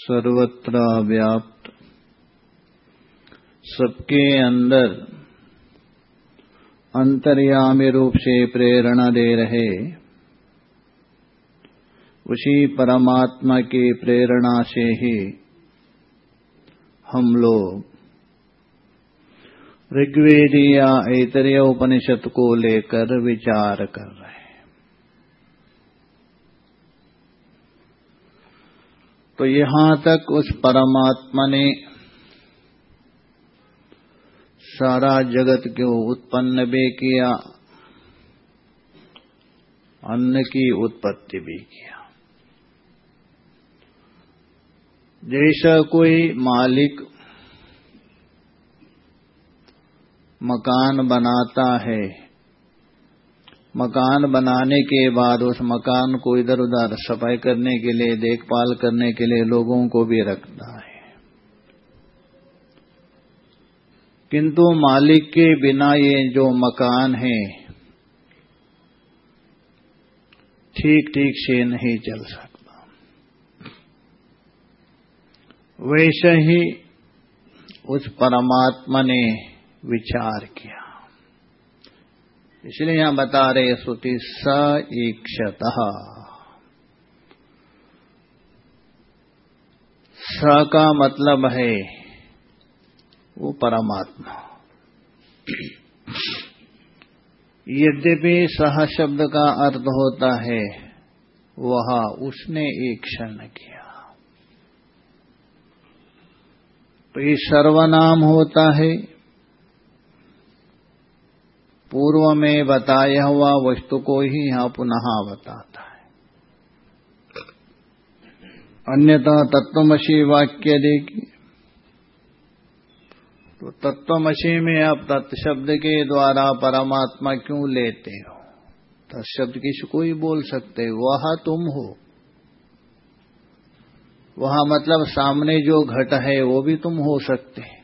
सर्वत्र व्याप्त। सबके अंदर अंतर्यामी रूप से प्रेरणा दे रहे। उसी परमात्मा की प्रेरणा से ही हम लोग ऋग्वेद या ऐतरीय उपनिषद को लेकर विचार कर रहे हैं तो यहाँ तक उस परमात्मा ने सारा जगत को उत्पन्न भी किया, अन्न की उत्पत्ति भी किया। जैसा कोई मालिक मकान बनाता है मकान बनाने के बाद उस मकान को इधर उधर सफ़ाई करने के लिए, देखभाल करने के लिए लोगों को भी रखता है। किंतु मालिक के बिना ये जो मकान है ठीक ठीक से नहीं चल सकता। वैसे ही उस परमात्मा ने विचार किया। इसलिए यहाँ बता रहे श्रुति स ईक्षत। स का मतलब है वो परमात्मा। यद्यपि सह शब्द का अर्थ होता है, वह उसने एक क्षण किया। तो ये सर्वनाम होता है पूर्व में बताया हुआ वस्तु को ही यहाँ पुनः बताता है। अन्यथा तत्वमसी वाक्य देखिए तो तत्वमसी में आप तत्शब्द के द्वारा परमात्मा क्यों लेते हो? तत्शब्द किसी को ही बोल सकते वह तुम हो। वहाँ मतलब सामने जो घट है, वो भी तुम हो सकते हैं।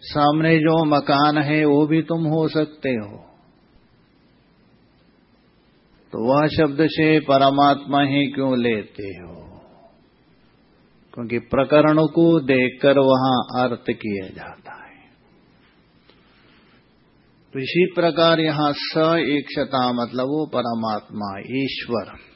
सामने जो मकान है, वो भी तुम हो सकते हो। तो वह शब्द से परमात्मा ही क्यों लेते हो? क्योंकि प्रकरण को देखकर वहाँ अर्थ किया जाता है। तो इसी प्रकार यहाँ स एकता मतलब वो परमात्मा, ईश्वर।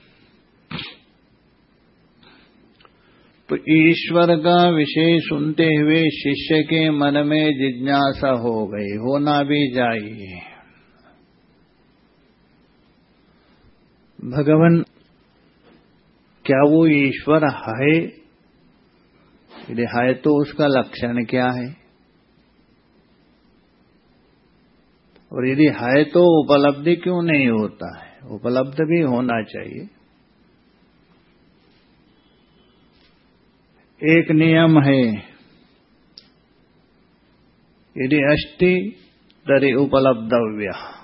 तो ईश्वर का विषय सुनते हुए शिष्य के मन में जिज्ञासा हो गई होना भी चाहिए भगवान, क्या वो ईश्वर है? यदि है तो उसका लक्षण क्या है? और यदि है तो उपलब्धि क्यों नहीं होता है? उपलब्ध भी होना चाहिए। एक नियम है। यदि अस्थि तरी उपलब्धव्य।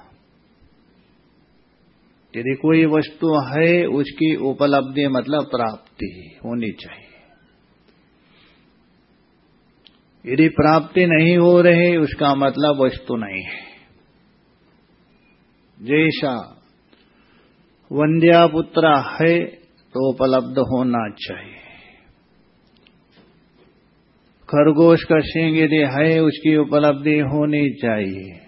यदि कोई वस्तु है, उसकी उपलब्धि मतलब प्राप्ति होनी चाहिए। यदि प्राप्ति नहीं हो रही, उसका मतलब वस्तु नहीं है। जैसा वंद्या पुत्र है तो उपलब्ध होना चाहिए। खरगोश का सिंह यदि है, उसकी उपलब्धि होनी चाहिए।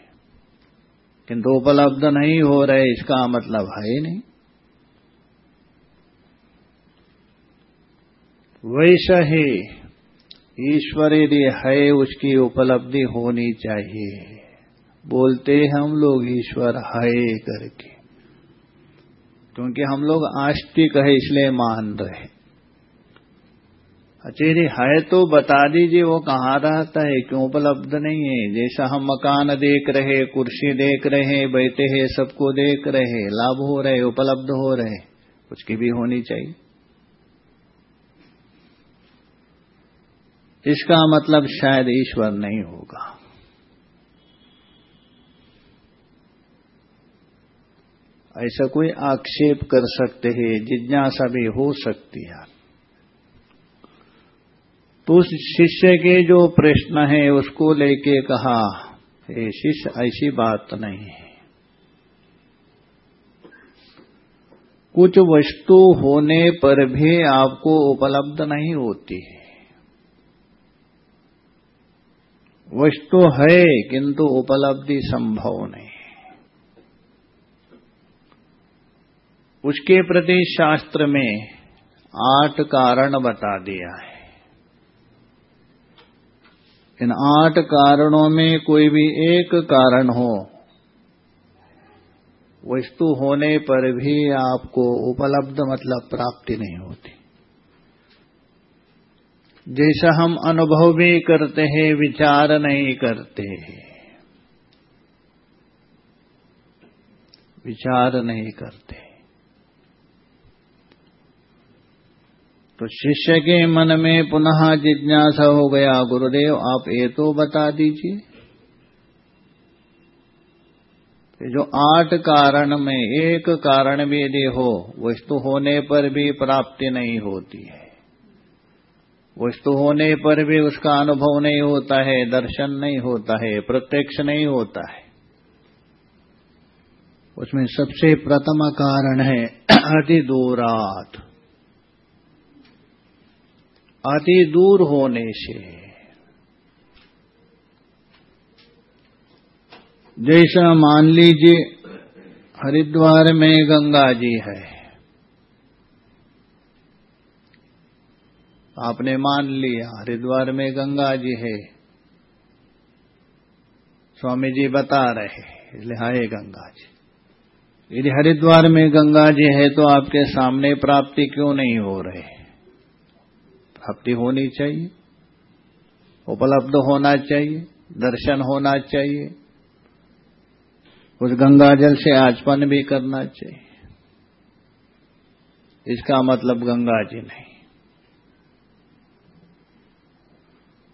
किंतु उपलब्ध नहीं हो रहे, इसका मतलब है नहीं। वैसा ही ईश्वर यदि है, उसकी उपलब्धि होनी चाहिए। बोलते हम लोग ईश्वर है करके। क्योंकि हम लोग आस्तिक है, इसलिए मान रहे अचेरी है तो बता दीजिए, वो कहाँ रहता है? क्यों उपलब्ध नहीं है? जैसा हम मकान देख रहे, कुर्सी देख रहे, बैठे हैं, सबको देख रहे, लाभ हो रहे, उपलब्ध हो रहे उसकी भी होनी चाहिए। इसका मतलब शायद ईश्वर नहीं होगा। ऐसा कोई आक्षेप कर सकते हैं, जिज्ञासा भी हो सकती है। तो उस शिष्य के जो प्रश्न है, उसको लेके कहा शिष्य, ऐसी बात नहीं है। कुछ वस्तु होने पर भी आपको उपलब्ध नहीं होती है। वस्तु है, किंतु उपलब्धि संभव नहीं उसके प्रति शास्त्र में आठ कारण बता दिया है। इन आठ कारणों में कोई भी एक कारण हो, वस्तु होने पर भी आपको उपलब्ध मतलब प्राप्ति नहीं होती। जैसा हम अनुभव भी करते हैं, विचार नहीं करते विचार नहीं करते। तो शिष्य के मन में पुनः जिज्ञासा हो गया, गुरुदेव, आप ये तो बता दीजिए। जो आठ कारण में एक कारण भी यदि हो, वस्तु होने पर भी प्राप्ति नहीं होती है। वस्तु होने पर भी उसका अनुभव नहीं होता है, दर्शन नहीं होता है, प्रत्यक्ष नहीं होता है। उसमें सबसे प्रथम कारण है अति दूरात। अति दूर होने से। जैसा मान लीजिए, हरिद्वार में गंगा जी है। आपने मान लिया, हरिद्वार में गंगा जी है। स्वामी जी बता रहे इसलिए हाय गंगा जी। यदि हरिद्वार में गंगा जी है तो आपके सामने प्राप्ति क्यों नहीं हो रहे? प्राप्ति होनी चाहिए। उपलब्ध होना चाहिए, दर्शन होना चाहिए। उस गंगा जल से आचमन भी करना चाहिए। इसका मतलब गंगा जी नहीं।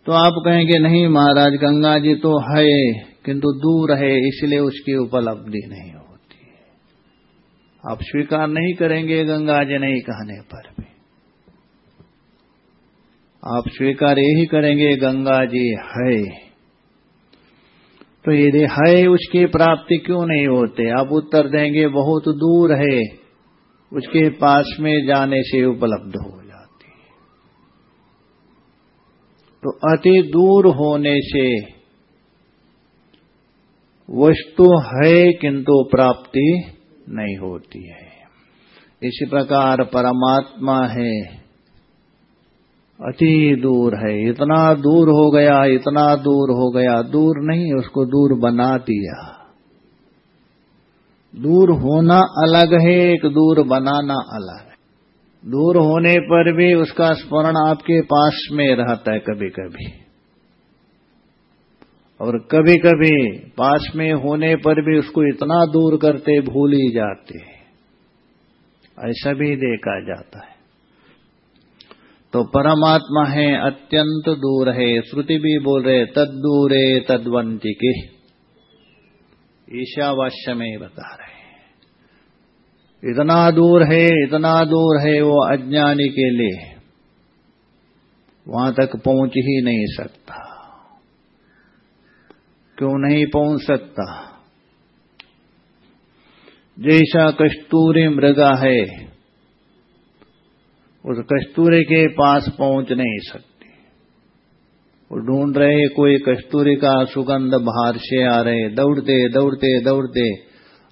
तो आप कहेंगे, नहीं महाराज, गंगा जी तो है, किंतु दूर है, इसलिए उसकी उपलब्धि नहीं होती। आप स्वीकार नहीं करेंगे गंगा जी नहीं कहने पर भी। आप स्वीकार यही करेंगे, गंगा जी, है। तो यदि है, उसकी प्राप्ति क्यों नहीं होते? आप उत्तर देंगे, बहुत दूर है। उसके पास में जाने से उपलब्ध हो जाती तो अति दूर होने से वस्तु है, किंतु प्राप्ति नहीं होती है। इसी प्रकार परमात्मा है। अति दूर है। इतना दूर हो गया, इतना दूर हो गया। दूर नहीं, उसको दूर बना दिया। दूर होना अलग है, एक दूर बनाना अलग है। दूर होने पर भी उसका स्मरण आपके पास में रहता है कभी कभी और कभी कभी पास में होने पर भी उसको इतना दूर करते, भूल ही जाते। ऐसा भी देखा जाता है। तो परमात्मा है अत्यंत दूर है। श्रुति भी बोल रहे तद दूरे तद्वंती के ईशावास्य में बता रहे इतना दूर है, इतना दूर है वो अज्ञानी के लिए। वहाँ तक पहुँच ही नहीं सकता। क्यों नहीं पहुँच सकता? जैसा कस्तूरी मृगा है उस कस्तूरी के पास पहुँच नहीं सकती। वो ढूंढ रहे, कोई कस्तूरी का सुगंध बाहर से आ रहे। दौड़ते दौड़ते दौड़ते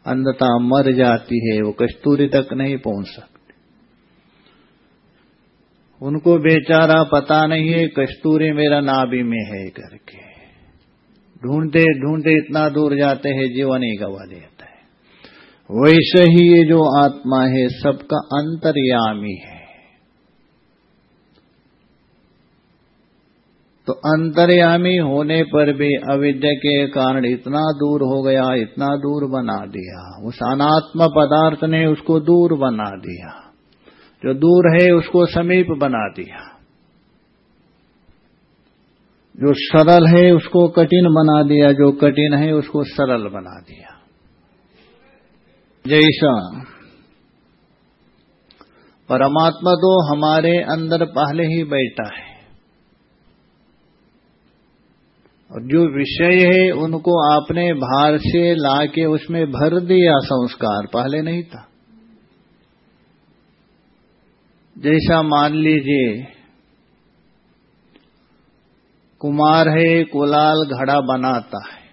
अंधता मर जाती है, वो कस्तूरी तक नहीं पहुँच सकती। उनको बेचारा पता नहीं है, कस्तूरी मेरा नाभि में है करके। ढूंढते ढूंढते इतना दूर जाते हैं जीवन ही गवा देता है। वैसे ही ये जो आत्मा है, सबका अंतर्यामी है। तो अंतर्यामी होने पर भी अविद्या के कारण इतना दूर हो गया, इतना दूर बना दिया। उस अनात्म पदार्थ ने उसको दूर बना दिया। जो दूर है, उसको समीप बना दिया। जो सरल है, उसको कठिन बना दिया। जो कठिन है, उसको सरल बना दिया। जैसा परमात्मा तो हमारे अंदर पहले ही बैठा है। और जो विषय है उनको आपने बाहर से ला के उसमें भर दिया संस्कार, पहले नहीं था। जैसा मान लीजिए, कुमार है, कुलाल घड़ा बनाता है।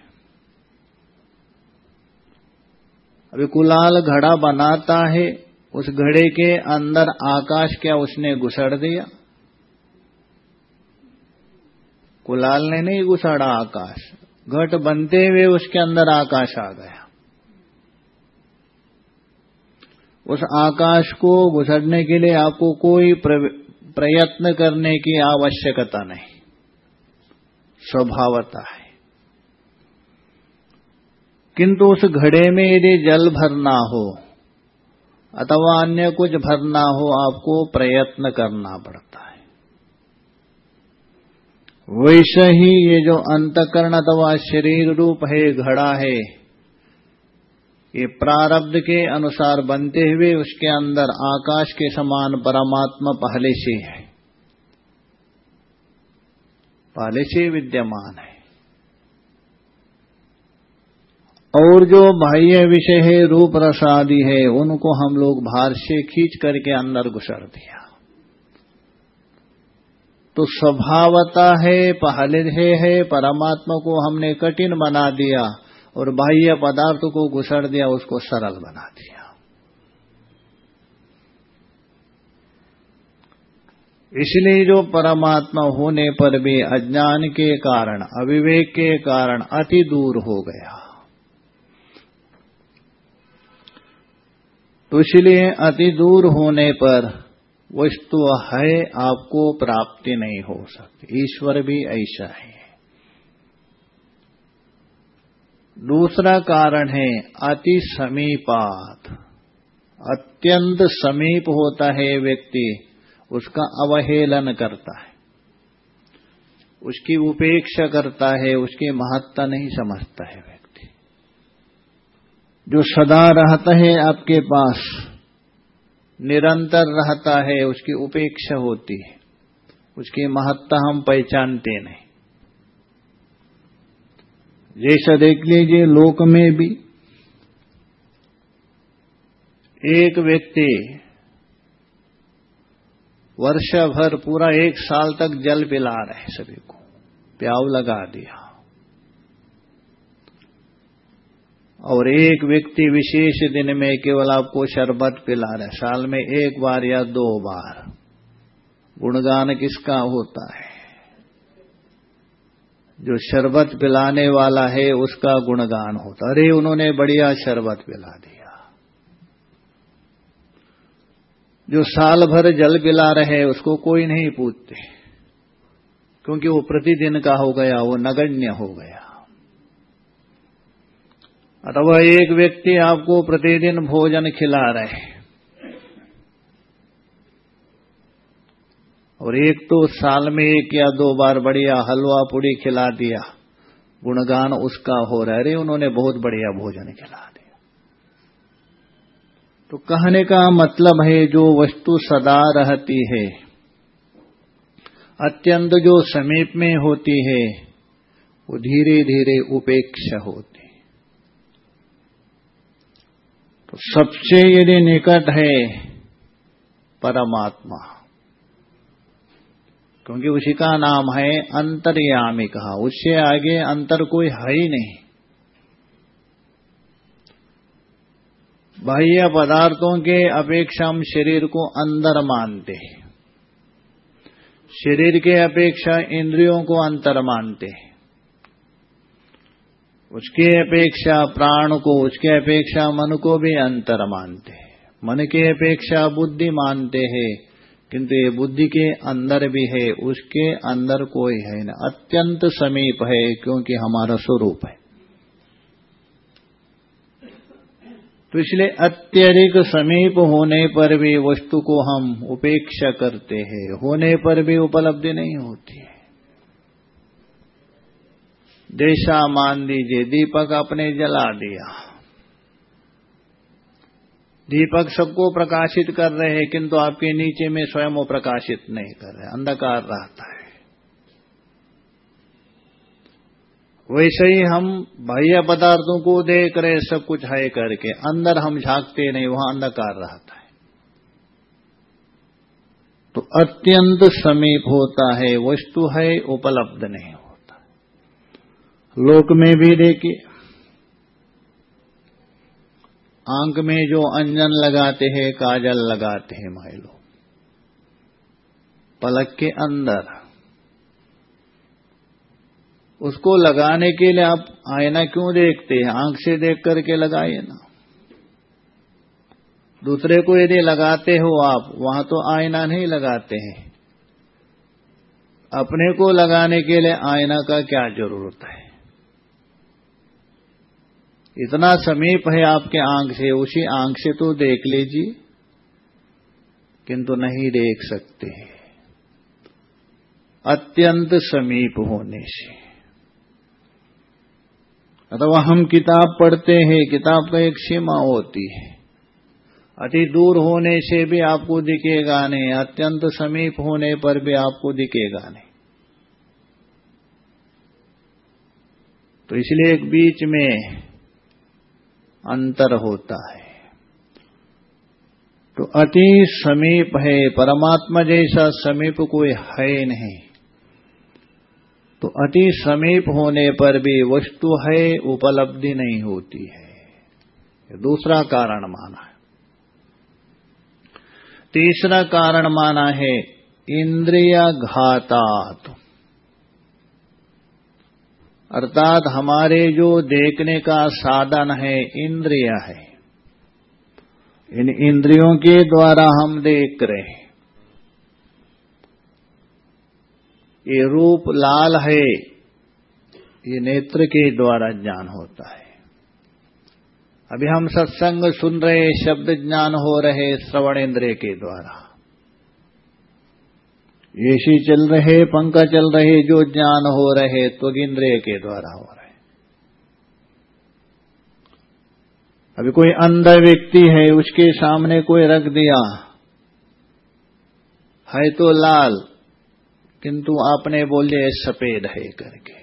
अभी कुलाल घड़ा बनाता है, उस घड़े के अंदर आकाश क्या उसने घुसड़ दिया? कुलाल ने नहीं घुसाड़ा आकाश। घट बनते हुए उसके अंदर आकाश आ गया। उस आकाश को घुसड़ने के लिए आपको कोई प्रयत्न करने की आवश्यकता नहीं। स्वभावता है। किंतु उस घड़े में यदि जल भरना हो, अथवा अन्य कुछ भरना हो, आपको प्रयत्न करना पड़ता। है वैसे ही ये जो अंतकरण अथवा शरीर रूप है, घड़ा है, ये प्रारब्ध के अनुसार बनते हुए उसके अंदर आकाश के समान परमात्मा पहले से है। पहले से विद्यमान है। और जो बाह्य विषय है, रूप रस आदि है, उनको हम लोग बाहर से खींच करके अंदर घुसर दिया। तो स्वभावता है पहले है, परमात्मा को हमने कठिन बना दिया और बाह्य पदार्थ को घुसड़ दिया, उसको सरल बना दिया। इसलिए जो परमात्मा होने पर भी अज्ञान के कारण, अविवेक के कारण अति दूर हो गया। तो इसलिए अति दूर होने पर वस्तु है, आपको प्राप्ति नहीं हो सकती। ईश्वर भी ऐसा है। दूसरा कारण है, अति समीपात। अत्यंत समीप होता है व्यक्ति, उसका अवहेलन करता है। उसकी उपेक्षा करता है, उसकी महत्ता नहीं समझता है व्यक्ति। जो सदा रहता है आपके पास निरंतर रहता है, उसकी उपेक्षा होती है। उसकी महत्ता हम पहचानते नहीं। जैसा देख लीजिए लोक में भी एक व्यक्ति वर्ष भर पूरा एक साल तक जल पिला रहे सभी को, प्याव लगा दिया। और एक व्यक्ति विशेष दिन में केवल आपको शरबत पिला रहे साल में एक बार या दो बार। गुणगान किसका होता है? जो शरबत पिलाने वाला है, उसका गुणगान होता अरे, उन्होंने बढ़िया शरबत पिला दिया। जो साल भर जल पिला रहे, उसको कोई नहीं पूछते। क्योंकि वो प्रतिदिन का हो गया, वो नगण्य हो गया। अथवा एक व्यक्ति आपको प्रतिदिन भोजन खिला रहे और एक तो साल में एक या दो बार बढ़िया हलवा पूड़ी खिला दिया। गुणगान उसका हो रहा है। उन्होंने बहुत बढ़िया भोजन खिला दिया। तो कहने का मतलब है, जो वस्तु सदा रहती है, अत्यंत जो समीप में होती है, वो धीरे धीरे उपेक्षा होती तो सबसे यदि निकट है परमात्मा, क्योंकि उसी का नाम है अंतर्यामी कहा, उससे आगे अंतर कोई है ही नहीं। बाह्य पदार्थों के अपेक्षा हम शरीर को अंदर मानते हैं। शरीर के अपेक्षा इंद्रियों को अंतर मानते उसके अपेक्षा प्राण को, उसके अपेक्षा मन को भी अंतर मानते हैं। मन के अपेक्षा बुद्धि मानते हैं, किंतु ये बुद्धि के अंदर भी है, उसके अंदर कोई है न। अत्यंत समीप है, क्योंकि हमारा स्वरूप है। तो इसलिए अत्यधिक समीप होने पर भी वस्तु को हम उपेक्षा करते हैं। होने पर भी उपलब्धि नहीं होती है। जैसा मान दीजिए दीपक अपने जला दिया। दीपक सबको प्रकाशित कर रहे हैं, किंतु आपके नीचे में स्वयं वो प्रकाशित नहीं कर रहे, अंधकार रहता है। वैसे ही हम बाह्य पदार्थों को देख रहे सब कुछ है करके, अंदर हम झांकते नहीं, वहाँ अंधकार रहता है। तो अत्यंत समीप होता है, वस्तु है, उपलब्ध नहीं। लोक में भी देखिए। आँख में जो अंजन लगाते हैं, काजल लगाते हैं माइलो पलक के अंदर। उसको लगाने के लिए आप आईना क्यों देखते हैं? आँख से देख करके लगाइए ना। दूसरे को यदि लगाते हो आप, वहाँ तो आईना नहीं लगाते हैं। अपने को लगाने के लिए आईना का क्या ज़रूरत है? इतना समीप है आपके आँख से, उसी आँख से तो देख लीजिए, किंतु नहीं देख सकते। अत्यंत समीप होने से। अथवा हम किताब पढ़ते हैं, किताब का एक सीमा होती है। अति दूर होने से भी आपको दिखेगा नहीं, अत्यंत समीप होने पर भी आपको दिखेगा नहीं। तो इसलिए एक बीच में अंतर होता है। तो अति समीप है, परमात्मा जैसा समीप कोई है नहीं। तो अति समीप होने पर भी वस्तु है, उपलब्धि नहीं होती है। दूसरा कारण माना है। तीसरा कारण माना है इंद्रिय घातात अर्थात हमारे जो देखने का साधन है, इंद्रिय है। इन इंद्रियों के द्वारा हम देख रहे हैं। ये रूप लाल है, ये नेत्र के द्वारा ज्ञान होता है। अभी हम सत्संग सुन रहे, शब्द ज्ञान हो रहे, श्रवण इंद्रिय के द्वारा। एसी चल रहे, पंखा चल रहे, जो ज्ञान हो रहे तो इंद्रिय के द्वारा हो रहे। अभी कोई अंधा व्यक्ति है, उसके सामने कोई रख दिया, है तो लाल, किंतु आपने बोले, सफ़ेद है करके।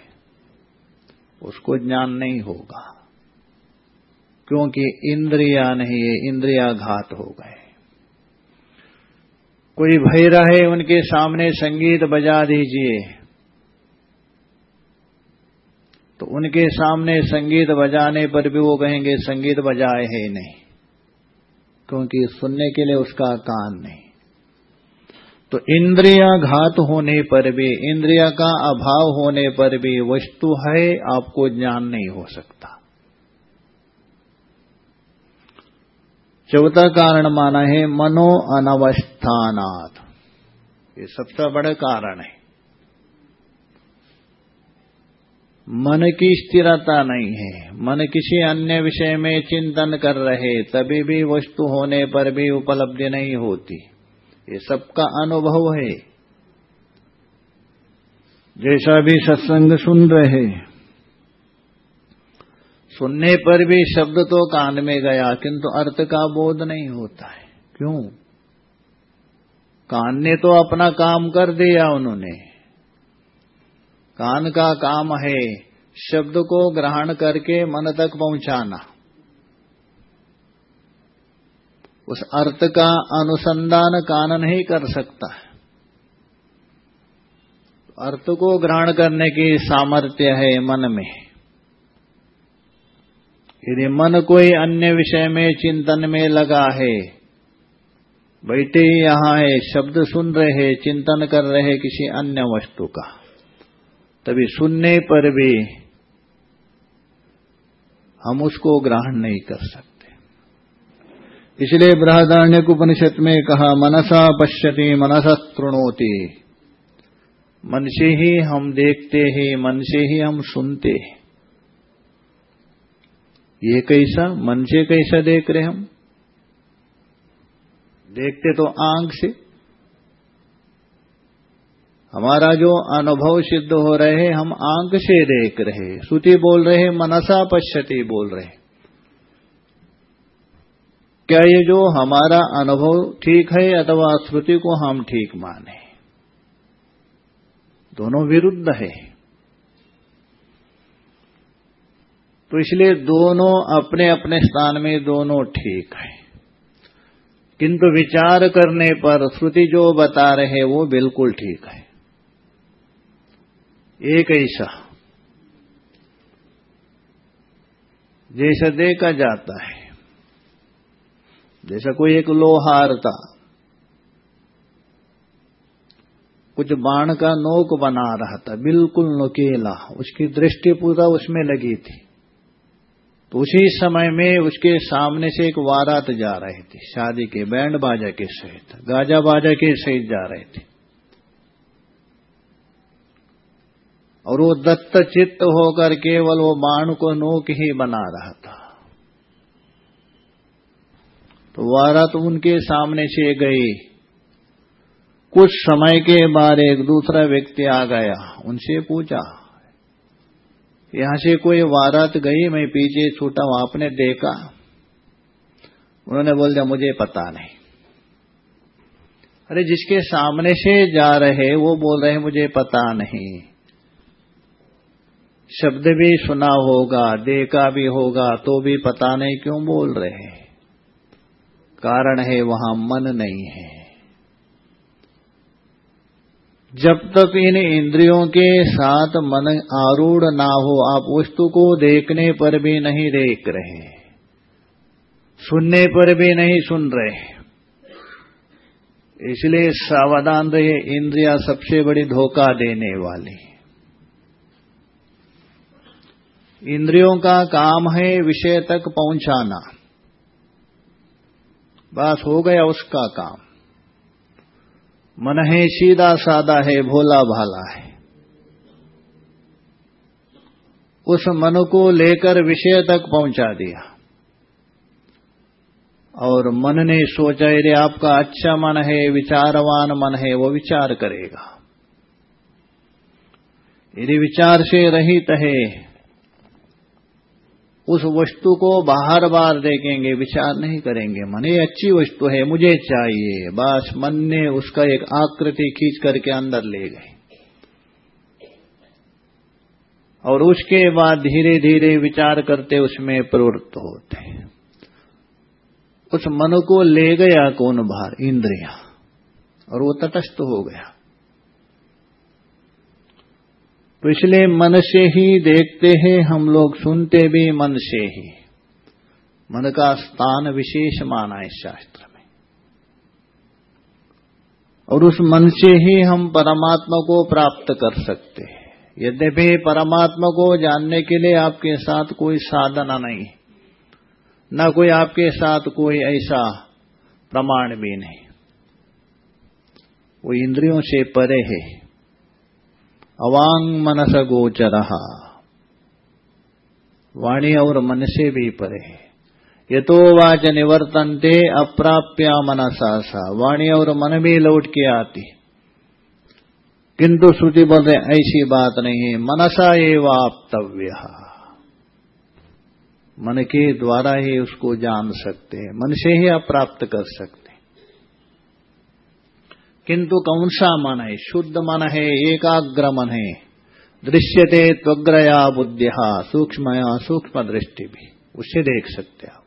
उसको ज्ञान नहीं होगा, क्योंकि इंद्रिया नहीं है इंद्रिया घात हो गए। कोई भय रहे उनके सामने संगीत बजा दीजिए। तो उनके सामने संगीत बजाने पर भी वो कहेंगे, संगीत बजाए है नहीं, क्योंकि सुनने के लिए उसका कान नहीं। तो इंद्रिया घात होने पर भी, इंद्रिया का अभाव होने पर भी वस्तु है, आपको ज्ञान नहीं हो सकता। चौथा कारण माना है मनो अनवस्थानात। ये सबसे बड़ा कारण है। मन की स्थिरता नहीं है। मन किसी अन्य विषय में चिंतन कर रहे, तभी भी वस्तु होने पर भी उपलब्धि नहीं होती। ये सबका अनुभव है। जैसा भी सत्संग सुन रहे सुनने पर भी शब्द तो कान में गया, किंतु अर्थ का बोध नहीं होता है। क्यों? कान ने तो अपना काम कर दिया उन्होंने। कान का काम है शब्द को ग्रहण करके मन तक पहुंचाना। उस अर्थ का अनुसंधान कान नहीं कर सकता। अर्थ को ग्रहण करने की सामर्थ्य है मन में। यदि मन कोई अन्य विषय में चिंतन में लगा है, बैठे ही यहाँ है शब्द सुन रहे, चिंतन कर रहे किसी अन्य वस्तु का, तभी सुनने पर भी हम उसको ग्रहण नहीं कर सकते। इसलिए बृहदारण्य उपनिषद में कहा, मनसा पश्यति, मनसा तृणोती। मन से ही हम देखते हैं, मन से ही हम सुनते हैं। ये कैसा, मन से कैसा देख रहे हम? देखते तो आँख से। हमारा जो अनुभव सिद्ध हो रहे हम आँख से देख रहे श्रुति बोल रहे मनसा पश्यति बोल रहे क्या ये जो हमारा अनुभव ठीक है, अथवा श्रुति को हम ठीक माने? दोनों विरुद्ध है। तो इसलिए दोनों अपने अपने स्थान में दोनों ठीक है। किंतु विचार करने पर श्रुति जो बता रहे वो बिल्कुल ठीक है। एक ऐसा, जैसा देखा जाता है, जैसा कोई एक लोहार था, कुछ बाण का नोक बना रहा था, बिल्कुल नुकेला, उसकी दृष्टि पूरा उसमें लगी थी। तो उसी समय में उसके सामने से एक वारात जा रही थी, शादी के बैंड बाजा के सहित, गाजा बाजा के सहित जा रहे थे। और वो दत्त चित्त होकर केवल वो बाण को नोक ही बना रहा था। तो वारात उनके सामने से गई। कुछ समय के बाद एक दूसरा व्यक्ति आ गया, उनसे पूछा यहाँ से कोई वारात गई, मैं पीछे छूटा हूँ आपने देखा। उन्होंने बोल दिया, मुझे पता नहीं। अरे, जिसके सामने से जा रहे, वो बोल रहे, मुझे पता नहीं। शब्द भी सुना होगा, देखा भी होगा तो भी पता नहीं क्यों बोल रहे कारण है, वहाँ मन नहीं है। जब तक इन इंद्रियों के साथ मन आरूढ़ ना हो, आप वस्तु को देखने पर भी नहीं देख रहे सुनने पर भी नहीं सुन रहे इसलिए सावधान रहे इंद्रिया सबसे बड़ी धोखा देने वाली इंद्रियों का काम है विषय तक पहुंचाना। बस हो गया उसका काम। मन है सीधा सादा है, भोला भाला है। उस मन को लेकर विषय तक पहुँचा दिया। और मन ने सोचा यदि आपका अच्छा मन है, विचारवान मन है, वो विचार करेगा। यदि विचार से रहित है उस वस्तु को बाहर बार देखेंगे, विचार नहीं करेंगे। मन ये अच्छी वस्तु है, मुझे चाहिए। बस मन ने उसका एक आकृति खींच करके अंदर ले गए। और उसके बाद धीरे धीरे विचार करते उसमें प्रवृत्त होते उस मन को ले गया कौन बाहर? इंद्रिया। और वो तटस्थ हो गया। तो इसलिए मन से ही देखते हैं, हम लोग सुनते भी मन से ही। मन का स्थान विशेष माना है शास्त्र में। और उस मन से ही हम परमात्मा को प्राप्त कर सकते हैं। यद्यपि परमात्मा को जानने के लिए आपके साथ कोई साधना नहीं, न कोई आपके साथ कोई ऐसा प्रमाण भी नहीं। वो इंद्रियों से परे है। अवांग मनस गोचर। वाणी और मन से भी परे ये तो वाच निवर्तनते अप्राप्या मनसा सा। वाणी और मन भी लौट के आती। किंतु श्रुति बोल रहे ऐसी बात नहीं है। मनसा एवाप्तव्य मन के द्वारा ही उसको जान सकते हैं। मन से ही अप्राप्त कर सकते किंतु कौन सा मन है, शुद्ध मन है, एकाग्र मन है। दृश्यते त्वग्रया बुद्धिया सूक्ष्मया सूक्ष्म दृष्टि भी। उसे देख सकते आप।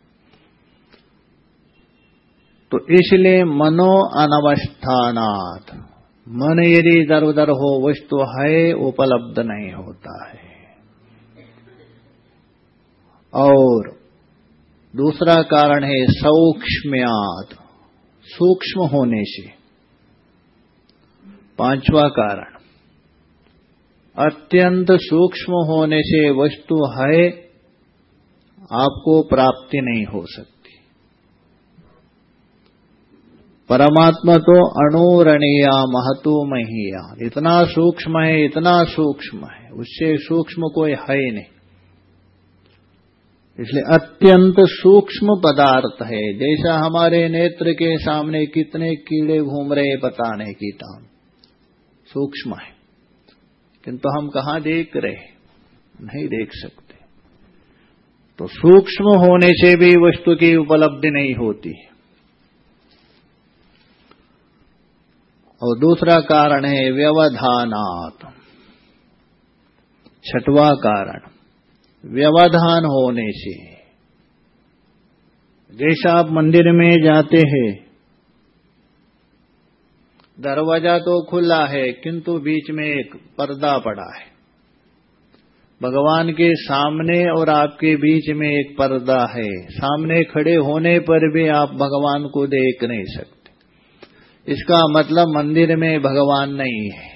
तो इसलिए मनो अनवस्थानात। मन यदि इधर उधर हो, वस्तु है, उपलब्ध नहीं होता है। और दूसरा कारण है, सौक्ष्म्यात। सूक्ष्म होने से। पांचवा कारण। अत्यंत सूक्ष्म होने से वस्तु है, आपको प्राप्ति नहीं हो सकती। परमात्मा तो अणुरणीया महतो महिया। इतना सूक्ष्म है, इतना सूक्ष्म है। उससे सूक्ष्म कोई है ही नहीं। इसलिए अत्यंत सूक्ष्म पदार्थ है। जैसा हमारे नेत्र के सामने कितने कीड़े घूम रहे पता नहीं कीटाणु सूक्ष्म है। किंतु हम कहाँ देख रहे नहीं देख सकते। तो सूक्ष्म होने से भी वस्तु की उपलब्धि नहीं होती। और दूसरा कारण है व्यवधानात्। छठवा कारण, व्यवधान होने से। जैसा आप मंदिर में जाते हैं दरवाज़ा तो खुला है, किंतु बीच में एक पर्दा पड़ा है। भगवान के सामने और आपके बीच में एक पर्दा है। सामने खड़े होने पर भी आप भगवान को देख नहीं सकते। इसका मतलब मंदिर में भगवान नहीं है।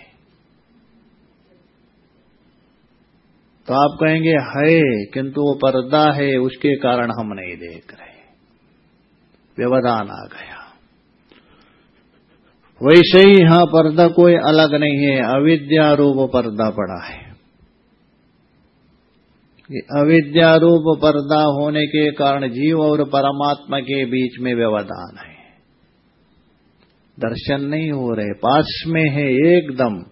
तो आप कहेंगे, है, किंतु वो पर्दा है, उसके कारण हम नहीं देख रहे। व्यवधान आ गया। वैसे ही यहाँ पर्दा कोई अलग नहीं है, अविद्या रूप पर्दा पड़ा है। अविद्या रूप पर्दा होने के कारण जीव और परमात्मा के बीच में व्यवधान है। दर्शन नहीं हो रहे, पास में है एकदम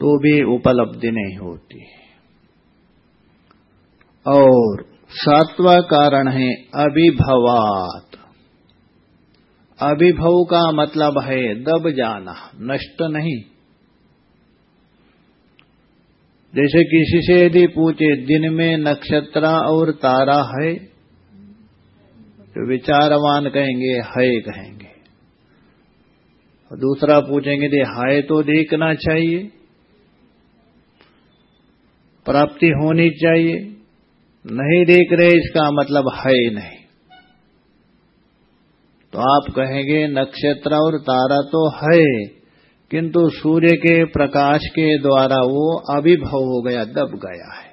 तो भी उपलब्धि नहीं होती। और सातवा कारण है अभिभवात। अभिभव का मतलब है दब जाना, नष्ट नहीं। जैसे किसी से यदि पूछे, दिन में नक्षत्र और तारा है तो विचारवान कहेंगे, है कहेंगे। और दूसरा पूछेंगे दे हाय तो देखना चाहिए, प्राप्ति होनी चाहिए, नहीं देख रहे इसका मतलब है नहीं। तो आप कहेंगे, नक्षत्र और तारा तो है, किंतु सूर्य के प्रकाश के द्वारा वो अभिभव हो गया, दब गया है।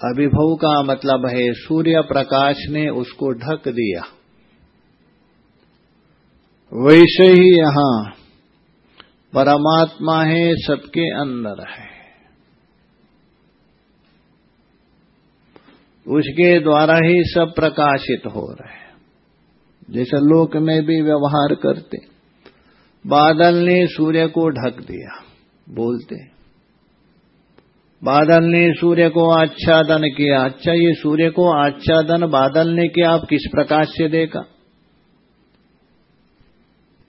अभिभव का मतलब है, सूर्य प्रकाश ने उसको ढक दिया। वैसे ही यहाँ परमात्मा है, सबके अंदर है। उसके द्वारा ही सब प्रकाशित हो रहे जैसे लोक में भी व्यवहार करते। बादल ने सूर्य को ढक दिया, बोलते। बादल ने सूर्य को आच्छादन किया। अच्छा ये सूर्य को आच्छादन बादल ने किया, आप किस प्रकाश से देखा?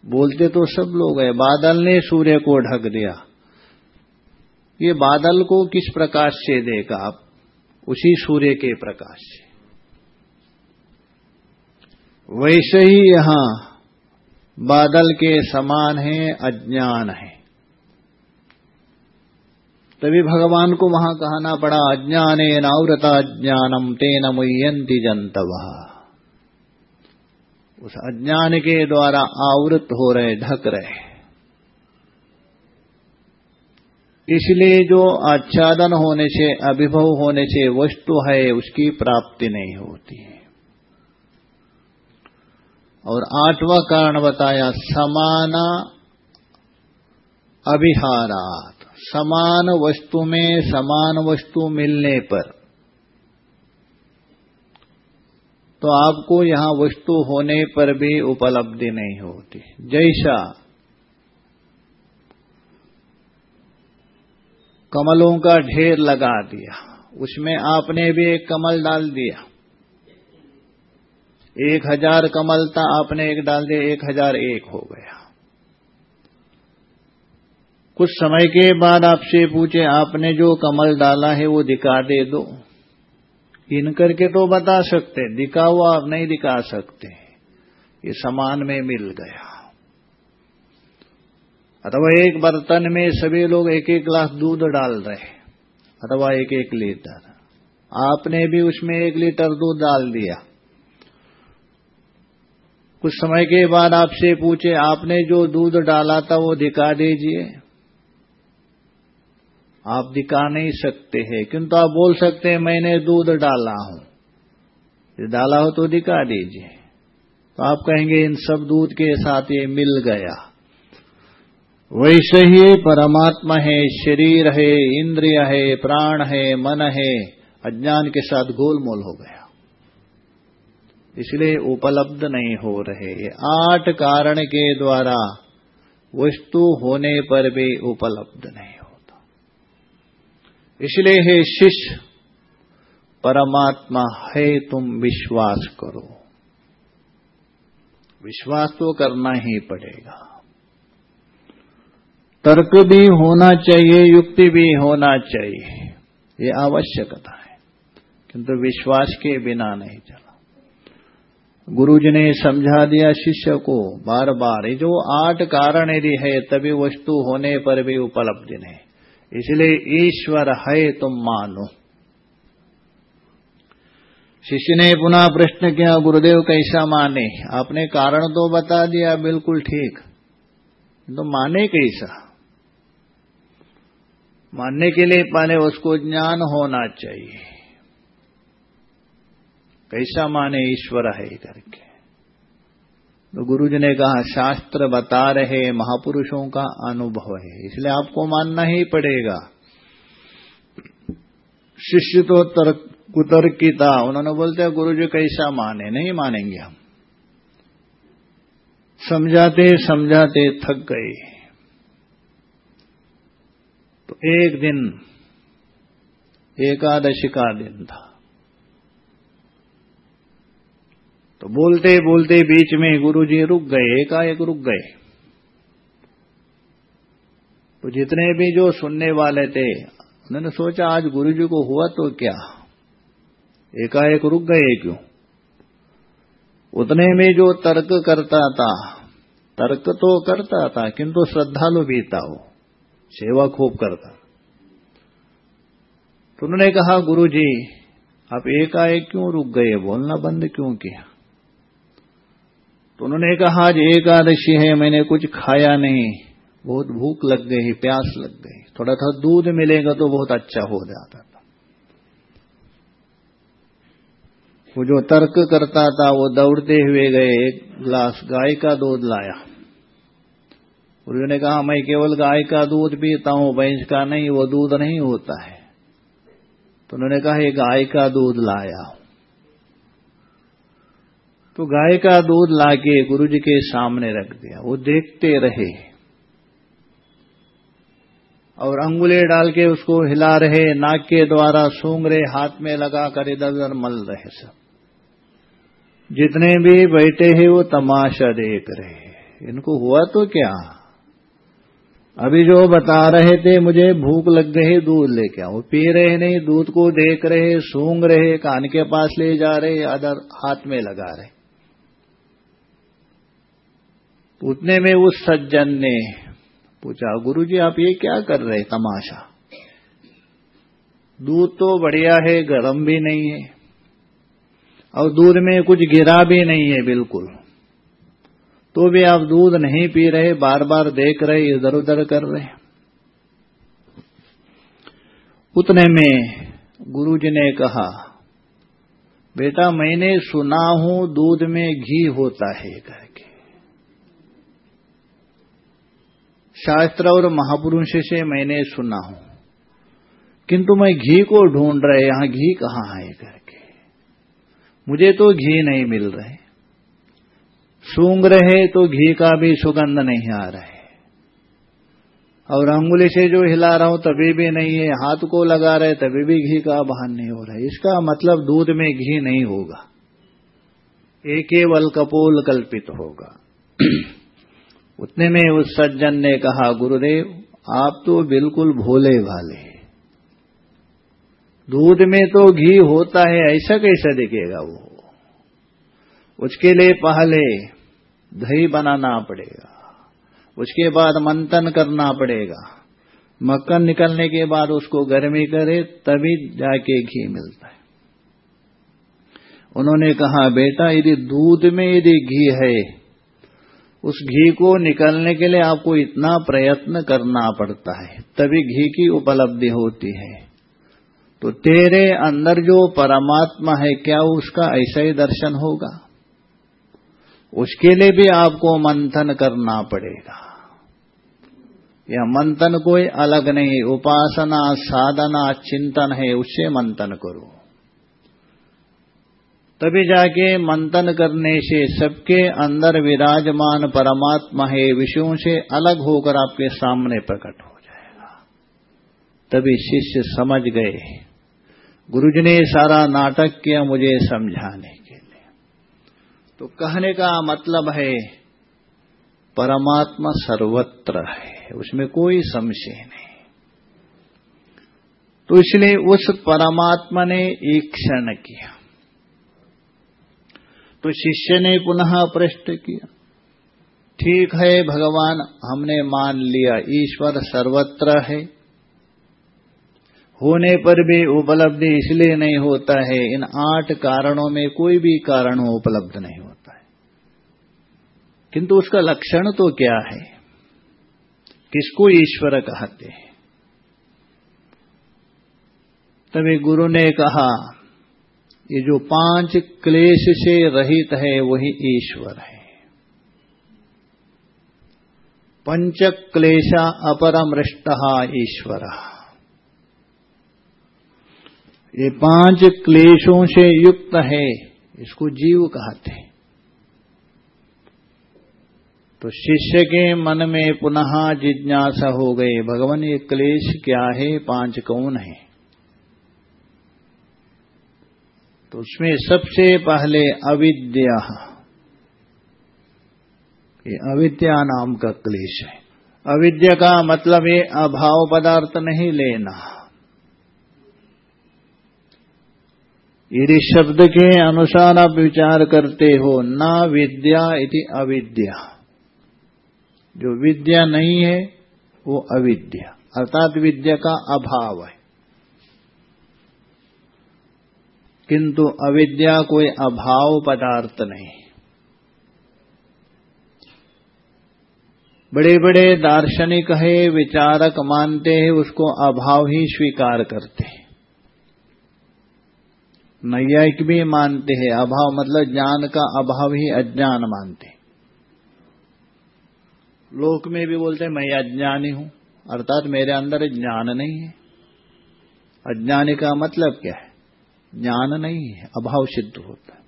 बोलते तो सब लोग है, बादल ने सूर्य को ढक दिया। ये बादल को किस प्रकाश से देखा आप? उसी सूर्य के प्रकाश से। वैसे ही यहाँ बादल के समान है, अज्ञान है। तभी भगवान को वहाँ कहना पड़ा अज्ञान नावृता ज्ञानम तेन मुयंती जंतव उस अज्ञान के द्वारा आवृत हो रहे, ढक रहे। इसलिए जो आच्छादन होने से, अभिभव होने से वस्तु है, उसकी प्राप्ति नहीं होती है। और आठवां कारण बताया, समाना अभिहारात। समान वस्तु में समान वस्तु मिलने पर। तो आपको यहाँ वस्तु होने पर भी उपलब्धि नहीं होती। जैसा कमलों का ढेर लगा दिया, उसमें आपने भी एक कमल डाल दिया। एक हज़ार कमल था आपने एक डाल दिया, एक हज़ार एक हो गया। कुछ समय के बाद आपसे पूछे, आपने जो कमल डाला है वो दिखा दे दो। इन करके तो बता सकते, दिखाओ आप नहीं दिखा सकते। ये समान में मिल गया। अथवा एक बर्तन में सभी लोग एक एक ग्लास दूध डाल रहे अथवा एक एक लीटर। आपने भी उसमें एक लीटर दूध डाल दिया। कुछ समय के बाद आपसे पूछे, आपने जो दूध डाला था वो दिखा दीजिए। आप दिखा नहीं सकते हैं। किंतु आप बोल सकते हैं, मैंने दूध डाला हूँ। डाला हो तो दिखा दीजिए। तो आप कहेंगे, इन सब दूध के साथ ये मिल गया। वैसे ही परमात्मा है, शरीर है, इंद्रिय है, प्राण है, मन है, अज्ञान के साथ गोलमोल हो गया। इसलिए उपलब्ध नहीं हो रहे। आठ कारण के द्वारा वस्तु होने पर भी उपलब्ध नहीं होता। इसलिए हे शिष्य, परमात्मा है, तुम विश्वास करो। विश्वास तो करना ही पड़ेगा। तर्क भी होना चाहिए, युक्ति भी होना चाहिए। ये आवश्यकता है। किंतु विश्वास के बिना नहीं चला गुरुजी ने समझा दिया शिष्य को बार बार ये जो आठ कारण यदि है, तभी वस्तु होने पर भी उपलब्धि नहीं। इसलिए ईश्वर है, तुम मानो। शिष्य ने पुनः प्रश्न किया, गुरुदेव, कैसा माने? आपने कारण तो बता दिया, बिल्कुल ठीक। तो माने कैसा? मानने के लिए पहले उसको ज्ञान होना चाहिए। कैसा माने ईश्वर है करके तो गुरु जी ने कहा, शास्त्र बता रहे महापुरुषों का अनुभव है, इसलिए आपको मानना ही पड़ेगा। शिष्य तो तर्क कुतर्किता, उन्होंने बोलते हैं गुरु जी कैसा माने? नहीं मानेंगे हम। समझाते समझाते थक गए। तो एक दिन एकादशी का दिन था। तो बोलते बोलते बीच में गुरुजी रुक गए, एकाएक रुक गए। तो जितने भी जो सुनने वाले थे, उन्होंने सोचा, आज गुरुजी को हुआ तो क्या? एकाएक रुक गए क्यों? उतने में जो तर्क करता था, तर्क तो करता था, किंतु श्रद्धालु भी था वो, सेवा खूब करता। तो उन्होंने कहा, गुरुजी, आप एकाएक क्यों रुक गए? बोलना बंद क्यों किया? तो उन्होंने कहा, आज एकादशी है, मैंने कुछ खाया नहीं। बहुत भूख लग गई, प्यास लग गई। थोड़ा था दूध मिलेगा तो बहुत अच्छा हो जाता था। वो जो तर्क करता था, वो दौड़ते हुए गए, एक गिलास गाय का दूध लाया। उन्होंने कहा, मैं केवल गाय का दूध पीता हूँ, भैंस का नहीं, वो दूध नहीं होता है। तो उन्होंने कहा, ये गाय का दूध लाया तो गाय का दूध लाके गुरु जी के सामने रख दिया। वो देखते रहे। और अंगुले डाल के उसको हिला रहे, नाक के द्वारा सूंग रहे, हाथ में लगा कर इधर उधर मल रहे सब। जितने भी बैठे हैं, वो तमाशा देख रहे इनको हुआ तो क्या? अभी जो बता रहे थे, मुझे भूख लग गई दूध लेके आओ। पी रहे नहीं, दूध को देख रहे सूंग रहे, कान के पास ले जा रहे, अदर हाथ में लगा रहे। उतने में उस सज्जन ने पूछा गुरुजी आप ये क्या कर रहे तमाशा? दूध तो बढ़िया है, गर्म भी नहीं है। और दूध में कुछ गिरा भी नहीं है, बिल्कुल। तो भी आप दूध नहीं पी रहे बार बार देख रहे इधर उधर कर रहे उतने में गुरुजी ने कहा, बेटा, मैंने सुना हूँ, दूध में घी होता है करके शास्त्र और महापुरुष से मैंने सुना हूँ। किंतु मैं घी को ढूंढ रहे, यहाँ घी कहाँ है करके? मुझे तो घी नहीं मिल रहे। सूंग रहे तो घी का भी सुगंध नहीं आ रहा। है और अंगुली से जो हिला रहा हूँ, तभी भी नहीं है। हाथ को लगा रहे, तभी भी घी का बहान नहीं हो रहा। है इसका मतलब दूध में घी नहीं होगा। एक केवल कपोल कल्पित होगा। उतने में उस सज्जन ने कहा, गुरुदेव, आप तो बिल्कुल भोले भाले दूध में तो घी होता है, ऐसा कैसा दिखेगा वो? उसके लिए पहले दही बनाना पड़ेगा, उसके बाद मंथन करना पड़ेगा। मक्खन निकलने के बाद उसको गर्मी करे, तभी जाके घी मिलता है। उन्होंने कहा, बेटा, यदि दूध में यदि घी है उस घी को निकलने के लिए आपको इतना प्रयत्न करना पड़ता है, तभी घी की उपलब्धि होती है। तो तेरे अंदर जो परमात्मा है, क्या उसका ऐसा ही दर्शन होगा? उसके लिए भी आपको मंथन करना पड़ेगा। यह मंथन कोई अलग नहीं, उपासना, साधना, चिंतन है, उससे मंथन करो। तभी जाके मंथन करने से सबके अंदर विराजमान परमात्मा है, विषयों से अलग होकर आपके सामने प्रकट हो जाएगा। तभी शिष्य समझ गए, गुरुजी ने सारा नाटक किया मुझे समझाने के लिए। तो कहने का मतलब है, परमात्मा सर्वत्र है, उसमें कोई संशय नहीं। तो इसलिए उस परमात्मा ने एक क्षण किया। तो शिष्य ने पुनः प्रश्न किया, ठीक है भगवान, हमने मान लिया, ईश्वर सर्वत्र है। होने पर भी उपलब्धि इसलिए नहीं होता है, इन आठ कारणों में कोई भी कारण उपलब्ध नहीं होता है। किंतु उसका लक्षण तो क्या है? किसको ईश्वर कहते हैं? तभी गुरु ने कहा ये जो पाँच क्लेश से रहित है, वही ईश्वर है। पंच क्लेशा अपरमृष्ट ईश्वर। ये पाँच क्लेशों से युक्त है, इसको जीव कहते हैं। तो शिष्य के मन में पुनः जिज्ञासा हो गए भगवान, ये क्लेश क्या है? पाँच कौन है? तो उसमें सबसे पहले अविद्या। ये अविद्या नाम का क्लेश है। अविद्या का मतलब ये अभाव पदार्थ नहीं लेना। यदि शब्द के अनुसार आप विचार करते हो, ना विद्या इति अविद्या। जो विद्या नहीं है, वो अविद्या। अर्थात विद्या का अभाव है। किंतु अविद्या कोई अभाव पदार्थ नहीं। बड़े बड़े दार्शनिक है, विचारक मानते हैं, उसको अभाव ही स्वीकार करते हैं। नैयायिक भी मानते हैं, अभाव मतलब ज्ञान का अभाव ही अज्ञान मानते लोक में भी बोलते हैं, मैं अज्ञानी हूँ, अर्थात मेरे अंदर ज्ञान नहीं है। अज्ञानी का मतलब क्या है? ज्ञान नहीं है, अभाव सिद्ध होता है।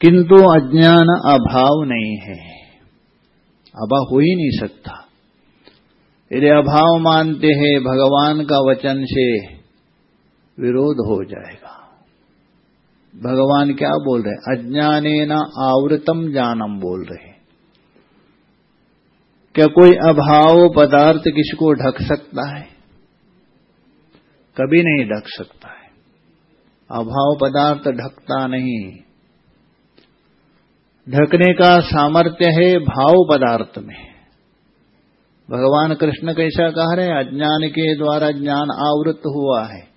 किंतु अज्ञान अभाव नहीं है। अभाव हो ही नहीं सकता। यदि अभाव मानते हैं, भगवान का वचन से विरोध हो जाएगा। भगवान क्या बोल रहे अज्ञाने न आवृतम जानम बोल रहे क्या कोई अभाव पदार्थ किसको ढक सकता है? कभी नहीं ढक सकता है। अभाव पदार्थ ढकता नहीं। ढकने का सामर्थ्य है भाव पदार्थ में। भगवान कृष्ण कैसा कह रहे हैं, अज्ञान के द्वारा ज्ञान आवृत हुआ है।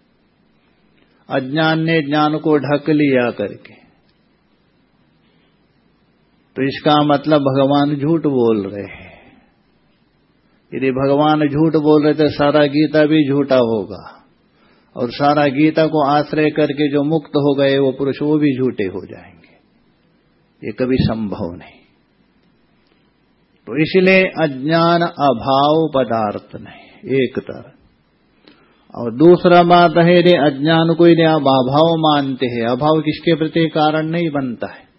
अज्ञान ने ज्ञान को ढक लिया करके। तो इसका मतलब भगवान झूठ बोल रहे हैं। यदि भगवान झूठ बोल रहे तो सारा गीता भी झूठा होगा। और सारा गीता को आश्रय करके जो मुक्त हो गए वो पुरुष, वो भी झूठे हो जाएँगे। ये कभी संभव नहीं। तो इसलिए अज्ञान अभाव पदार्थ नहीं, एक तरह। और दूसरा बात है रे अज्ञान को यदि आप अभाव मानते हैं, अभाव किसके प्रति कारण नहीं बनता है?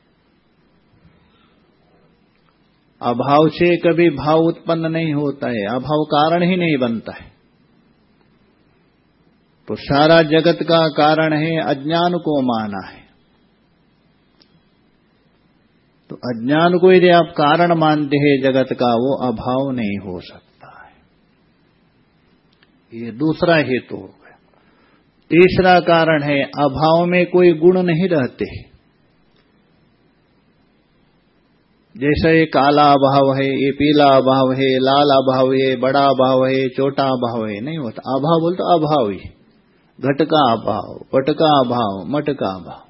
अभाव से कभी भाव उत्पन्न नहीं होता है, अभाव कारण ही नहीं बनता है। तो सारा जगत का कारण है अज्ञान को माना है। तो अज्ञान को यदि आप कारण मानते हैं जगत का, वो अभाव नहीं हो सकता है। ये दूसरा हेतु हो गया। तीसरा कारण है, अभाव में कोई गुण नहीं रहते। जैसा ये काला अभाव है, ये पीला अभाव है, लाल अभाव है, बड़ा अभाव है, छोटा अभाव है, नहीं होता। अभाव बोलते अभाव। ही घट का अभाव पट का अभाव मट का अभाव।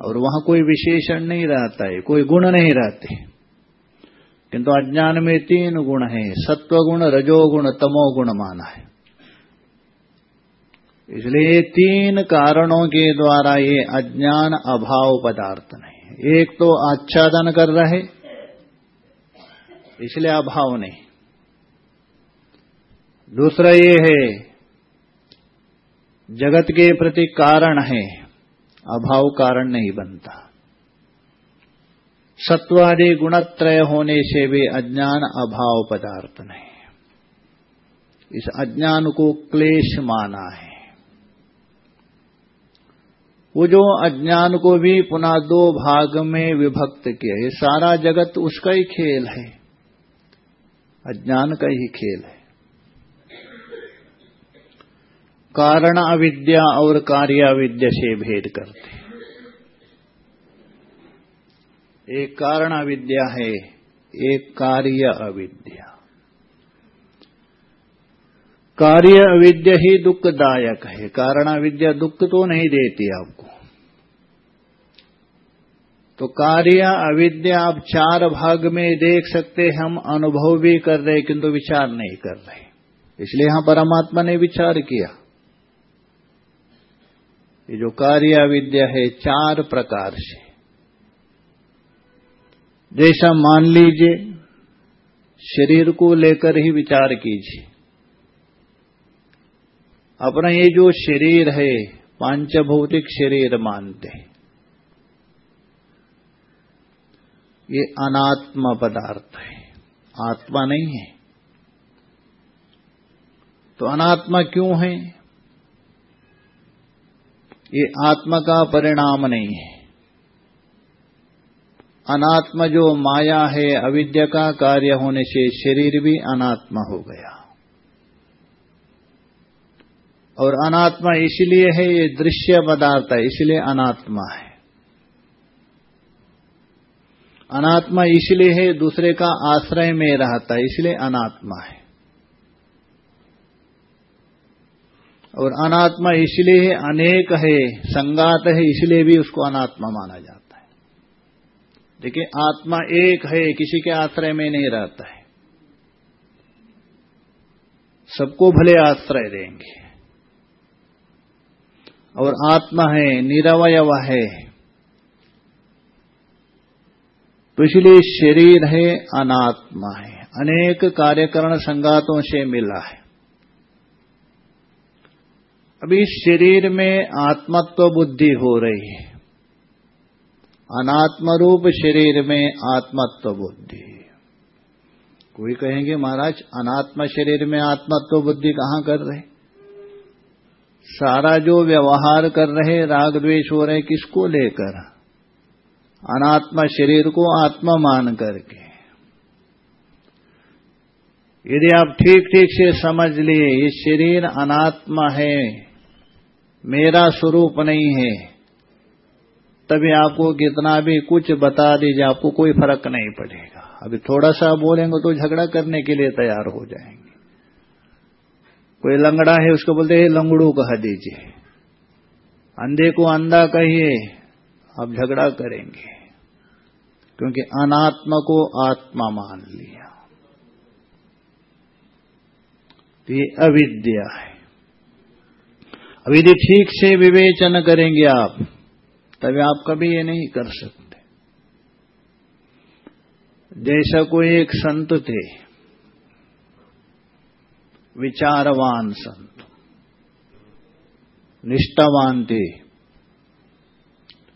और वहाँ कोई विशेषण नहीं रहता है, कोई गुण नहीं रहते। किंतु अज्ञान में तीन गुण है सत्व गुण रजोगुण तमो गुण माना है। इसलिए तीन कारणों के द्वारा ये अज्ञान अभाव पदार्थ नहीं एक तो आच्छादन कर रहे, इसलिए अभाव नहीं। दूसरा ये है जगत के प्रति कारण है, अभाव कारण नहीं बनता। सत्वादि गुणत्रय होने से भी अज्ञान अभाव पदार्थ नहीं। इस अज्ञान को क्लेश माना है। वो जो अज्ञान को भी पुनः दो भाग में विभक्त किया, ये सारा जगत उसका ही खेल है। अज्ञान का ही खेल है। कारण अविद्या और कार्य अविद्या से भेद करते एक कारण अविद्या है एक कार्य अविद्या कार्य अविद्या ही दुखदायक है कारण अविद्या दुख तो नहीं देती आपको तो कार्य अविद्या आप चार भाग में देख सकते हम अनुभव भी कर रहे किंतु विचार नहीं कर रहे इसलिए यहाँ परमात्मा ने विचार किया ये जो कार्य विद्या है, चार प्रकार से। जैसा मान लीजिए, शरीर को लेकर ही विचार कीजिए। अपना ये जो शरीर है, पांचभौतिक शरीर मानते हैं। ये अनात्मा पदार्थ है। आत्मा नहीं है। तो अनात्मा क्यों है? ये आत्मा का परिणाम नहीं है। अनात्मा जो माया है, अविद्या का कार्य होने से शरीर भी अनात्मा हो गया। और अनात्मा इसलिए है, ये दृश्य पदार्थ है, इसलिए अनात्मा है। अनात्मा इसलिए है, दूसरे का आश्रय में रहता है, इसलिए अनात्मा है। और अनात्मा इसलिए अनेक है, संगात है, इसलिए भी उसको अनात्मा माना जाता है। देखिए, आत्मा एक है, किसी के आश्रय में नहीं रहता है। सबको भले आश्रय देंगे। और आत्मा है निरवय है। तो इसलिए शरीर है, अनात्मा है। अनेक कार्यकरण संगातों से मिला है। अभी शरीर में आत्मत्व बुद्धि हो रही है। अनात्म रूप शरीर में आत्मत्व बुद्धि। कोई कहेंगे, महाराज, अनात्म शरीर में आत्मत्व बुद्धि कहाँ कर रहे? सारा जो व्यवहार कर रहे, राग द्वेष हो रहे, किसको लेकर? अनात्मा शरीर को आत्मा मान करके। यदि आप ठीक ठीक से समझ लिए, ये शरीर अनात्मा है। मेरा स्वरूप नहीं है। तभी आपको कितना भी कुछ बता दीजिए, आपको कोई फ़र्क नहीं पड़ेगा। अभी थोड़ा सा बोलेंगे तो झगड़ा करने के लिए तैयार हो जाएँगे। कोई लंगड़ा है, उसको बोलते हैं, लंगड़ू कह दीजिए। अंधे को अंधा कहिए अब झगड़ा करेंगे। क्योंकि अनात्मा को आत्मा मान लिया। तो ये अविद्या है। अब यदि ठीक से विवेचन करेंगे आप, तभी आप कभी ये नहीं कर सकते। जैसा कोई एक संत थे, विचारवान संत, निष्ठावान थे,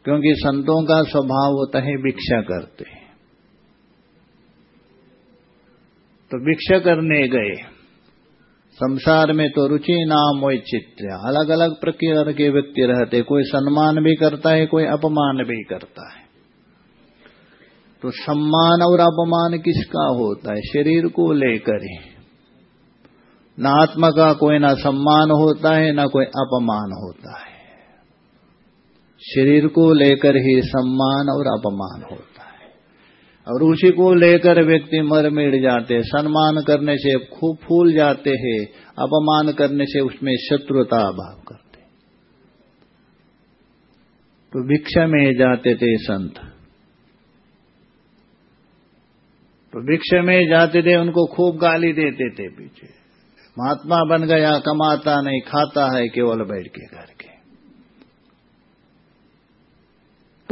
क्योंकि संतों का स्वभाव होता है भिक्षा करते। तो भिक्षा करने गए। संसार में तो रुचि नाम वैचित्य अलग अलग प्रकार के व्यक्ति रहते कोई सम्मान भी करता है, कोई अपमान भी करता है। तो सम्मान और अपमान किसका होता है? शरीर को लेकर ही। न आत्मा का कोई ना सम्मान होता है, ना कोई अपमान होता है। शरीर को लेकर ही सम्मान और अपमान होता और उसी को लेकर व्यक्ति मर मिट जाते सम्मान करने से खूब फूल जाते हैं, अपमान करने से उसमें शत्रुता भाव करते तो भिक्षा में जाते थे संत। तो भिक्षा में जाते थे, उनको खूब गाली देते थे पीछे। महात्मा बन गया, कमाता नहीं, खाता है, केवल बैठ के घर के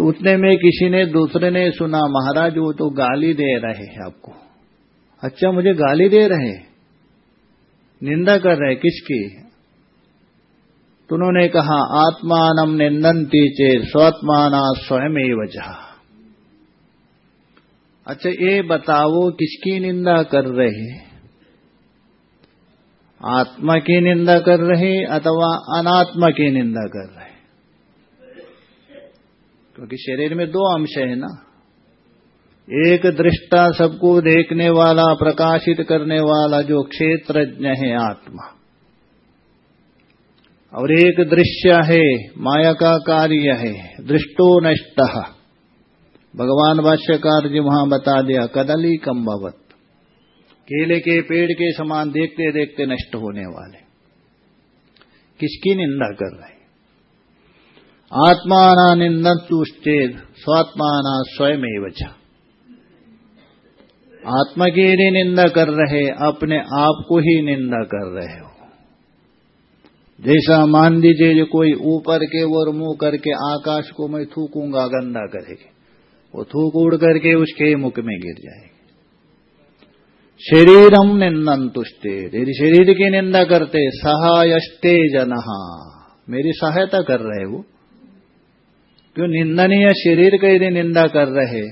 तो उतने में किसी ने दूसरे ने सुना, महाराज, वो तो गाली दे रहे हैं आपको। अच्छा मुझे गाली दे रहे निंदा कर रहे किसकी? तो उन्होंने कहा, आत्मान निंदनती चे स्वात्माना स्वयं वजह अच्छा ये बताओ, किसकी निंदा कर रहे आत्मा की निंदा कर रहे अथवा अनात्मा की निंदा कर रहे क्योंकि शरीर में दो अंश है ना। एक दृष्टा सबको देखने वाला, प्रकाशित करने वाला जो क्षेत्रज्ञ है आत्मा। और एक दृश्य है माया का कार्य है दृष्टो नष्ट भगवान भाष्यकार जी वहाँ बता दिया कदली कम्बावत केले के पेड़ के समान देखते देखते नष्ट होने वाले। किसकी निंदा कर रहे आत्माना निंदुश्चेद स्वात्माना स्वयं आत्मा की ही निंदा कर रहे, अपने आप को ही निंदा कर रहे हो। जैसा मान लीजिए जो कोई ऊपर के और मुँह करके आकाश को मैं थूकूँगा, गंदा करेगी। वो थूक उड़ करके उसके मुख में गिर जाएगी। शरीरम निंदंतुष्टे यदि शरीर की निंदा करते सहायष्टे जनहा मेरी सहायता कर रहे वो क्यों निंदनीय शरीर का यदि निंदा कर रहे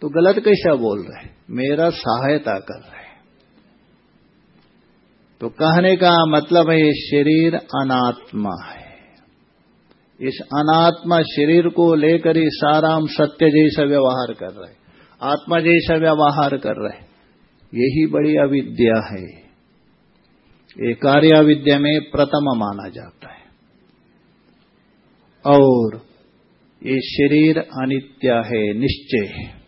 तो गलत कैसा बोल रहे? मेरा सहायता कर रहे। तो कहने का मतलब है, ये शरीर अनात्मा है। इस अनात्मा शरीर को लेकर ही साराम सत्य जैसा व्यवहार कर रहे, आत्मा जैसा व्यवहार कर रहे। यही बड़ी अविद्या है। ये कार्य विद्या में प्रथम माना जाता है। और ये शरीर अनित्य है, निश्चय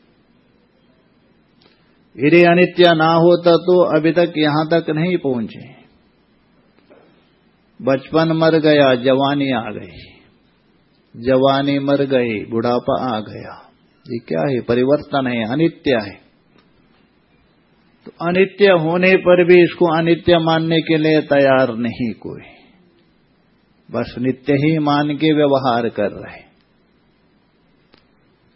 यदि अनित्य ना होता तो अभी तक यहाँ तक नहीं पहुँचे। बचपन मर गया, जवानी आ गई। जवानी मर गई, बुढ़ापा आ गया। ये क्या है? परिवर्तन है, अनित्य है। तो अनित्य होने पर भी इसको अनित्य मानने के लिए तैयार नहीं कोई। बस नित्य ही मान के व्यवहार कर रहे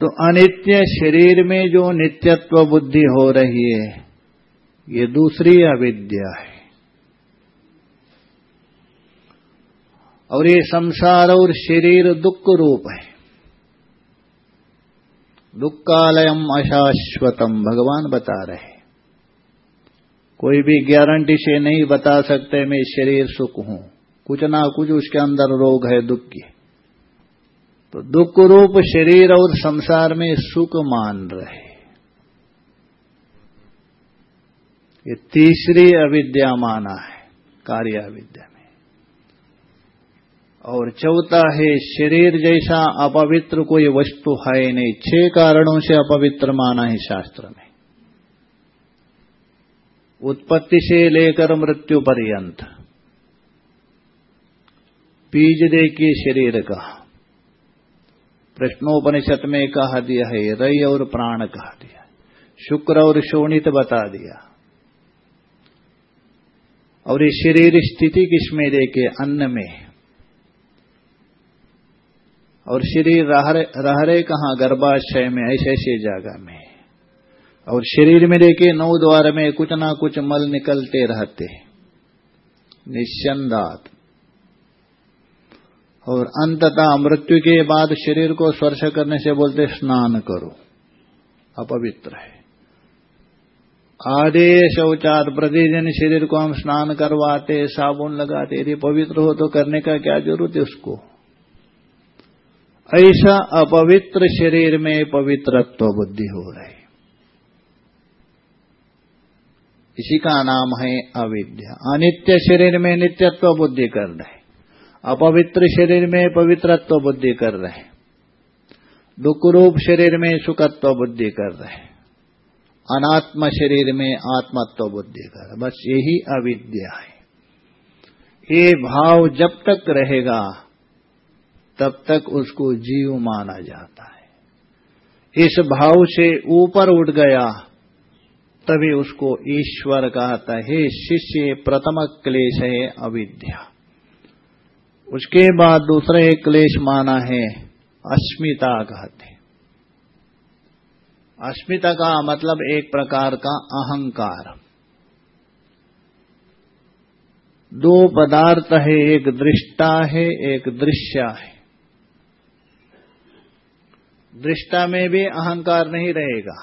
तो अनित्य शरीर में जो नित्यत्व बुद्धि हो रही है, ये दूसरी अविद्या है। और ये संसार और शरीर दुख रूप है। दुखालयम अशाश्वतम, भगवान बता रहे कोई भी गारंटी से नहीं बता सकते मैं शरीर सुख हूँ। कुछ ना कुछ उसके अंदर रोग है, दुख की। तो दुख रूप शरीर और संसार में सुख मान रहे। ये तीसरी अविद्या माना है, कार्य अविद्या में। और चौथा है, शरीर जैसा अपवित्र कोई वस्तु है नहीं। छह कारणों से अपवित्र माना है शास्त्र में। उत्पत्ति से लेकर मृत्यु पर्यंत। बीज देखिए शरीर का। प्रश्नोपनिषद में कहा दिया है रय और प्राण कहा दिया शुक्र और शोणित बता दिया। और ये शरीर स्थिति किसमें देखे? अन्न में। और शरीर रह रहे कहा? गर्भाशय में, ऐसे ऐसे जगह में। और शरीर में देखे, नौ द्वार में कुछ ना कुछ मल निकलते रहते। निश्चंदात और अंततः मृत्यु के बाद शरीर को स्पर्श करने से बोलते, स्नान करो। अपवित्र है। आधे शौचात प्रतिदिन शरीर को हम स्नान करवाते, साबुन लगाते, यदि पवित्र हो तो करने का क्या ज़रूरत है उसको? ऐसा अपवित्र शरीर में पवित्रत्व बुद्धि हो रही इसी का नाम है अविद्या। अनित्य शरीर में नित्यत्व बुद्धि कर रहे अपवित्र शरीर में पवित्रत्व बुद्धि कर रहे दुख रूप शरीर में सुखत्व बुद्धि कर रहे अनात्म शरीर में आत्मत्व बुद्धि कर रहे बस यही अविद्या है। ये भाव जब तक रहेगा, तब तक उसको जीव माना जाता है। इस भाव से ऊपर उठ गया, तभी उसको ईश्वर कहता है शिष्य, प्रथम क्लेश है अविद्या। उसके बाद दूसरा एक क्लेश माना है, अस्मिता कहते अस्मिता का मतलब एक प्रकार का अहंकार। दो पदार्थ है, एक दृष्टा है, एक दृश्य है। दृष्टा में भी अहंकार नहीं रहेगा,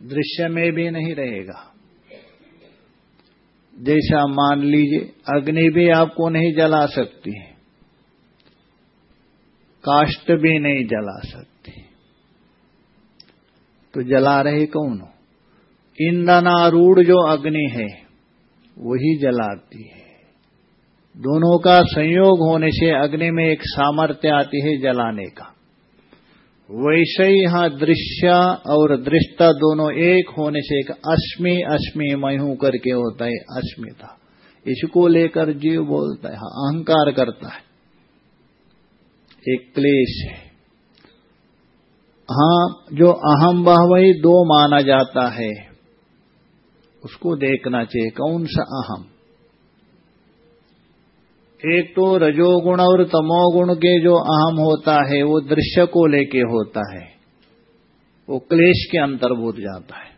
दृश्य में भी नहीं रहेगा। जैसा मान लीजिए, अग्नि भी आपको नहीं जला सकती है। काष्ट भी नहीं जला सकती। तो जला रहे कौन ईंधनारूढ़ जो अग्नि है वही जलाती है। दोनों का संयोग होने से अग्नि में एक सामर्थ्य आती है जलाने का। वैसे ही यहाँ दृश्य और दृष्टा दोनों एक होने से एक अश्मि अश्मि मयू करके होता है अस्मिता इसको लेकर जीव बोलता है हाँ, अहंकार करता है। एक क्लेश है। हाँ, जो अहम वह वही दो माना जाता है। उसको देखना चाहिए, कौन सा अहम? एक तो रजोगुण और तमोगुण के जो अहम होता है, वो दृश्य को लेके होता है। वो क्लेश के अंतर्भूत जाता है।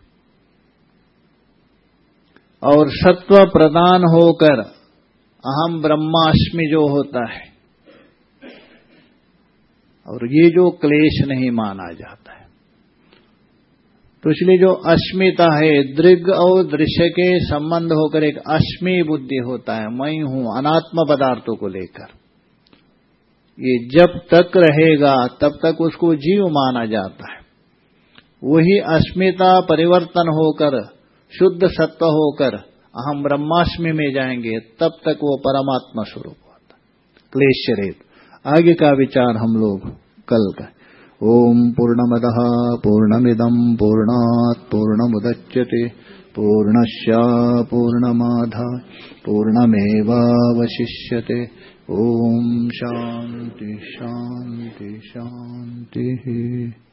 और सत्व प्रदान होकर अहम ब्रह्माष्टमी जो होता है और ये जो क्लेश नहीं माना जाता है। तो इसलिए जो अस्मिता है, दृग और दृश्य के संबंध होकर एक अस्मि बुद्धि होता है, मैं हूँ, अनात्म पदार्थों को लेकर। ये जब तक रहेगा, तब तक उसको जीव माना जाता है। वही अस्मिता परिवर्तन होकर, शुद्ध सत्व होकर हम ब्रह्माष्टमी में जाएँगे, तब तक वो परमात्मा स्वरूप होता क्लेश रेत आगे का विचार हम लोग कल का। पूर्णमद पूर्णमद पूर्णमिदम् पूर्ण पूर्णमुदच्यते पूर्णश पूर्णमाधा, पूर्णमेवावशिष्यते। ओम शांति शांति शान्तिः।